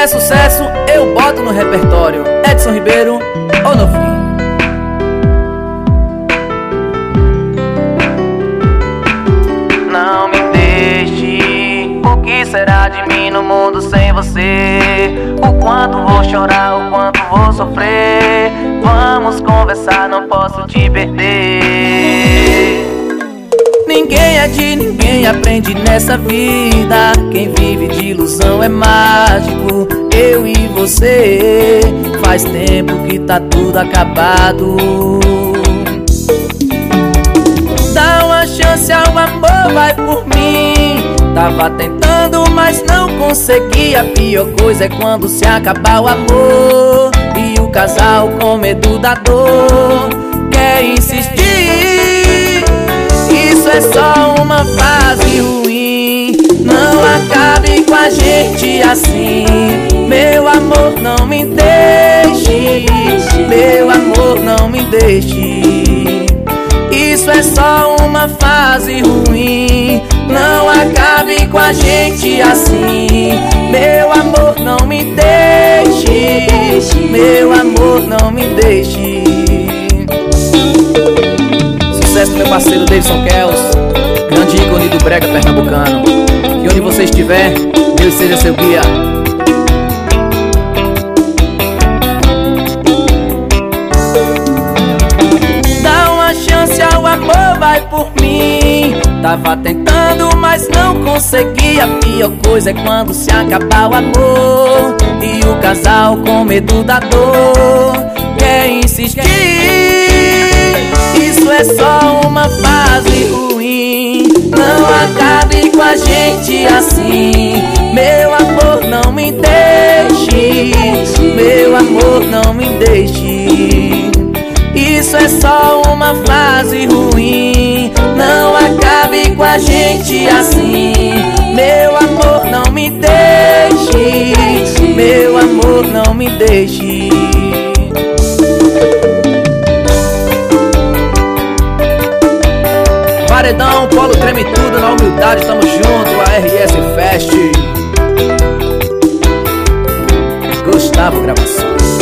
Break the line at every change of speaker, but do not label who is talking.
é sucesso, eu boto no repertório. Edson Ribeiro, ou no fim.
Não me deixe. O que será de mim no mundo sem você? O quanto vou chorar, o quanto vou sofrer. Vamos conversar, não posso te perder.
É de ninguém, aprende nessa vida. Quem vive de ilusão é mágico. Eu e você, faz tempo que tá tudo acabado. Dá uma chance ao amor, vai por mim. Tava tentando, mas não consegui. A pior coisa é quando se acaba o amor. E o casal com medo da dor gente assim. Meu amor, não me deixe. Meu amor, não me deixe. Isso é só uma fase ruim. Não acabe com a gente assim. Meu amor, não me deixe. Meu amor, não me deixe. Sucesso meu parceiro Davidson Kels, grande ícone do brega pernambucano. Que onde você estiver, Deus seja seu guia. Dá uma chance ao amor, vai por mim. Tava tentando, mas não consegui. A pior coisa é quando se acaba o amor. E o casal com medo da dor quer insistir. Isso é só uma fase ruim. Não acabe com a gente assim. Uma fase ruim. Não acabe com a gente assim. Meu amor, não me deixe. Meu amor, não me deixe. Paredão, Polo treme tudo na humildade, tamo junto, a RS Fest. Gustavo Gravações.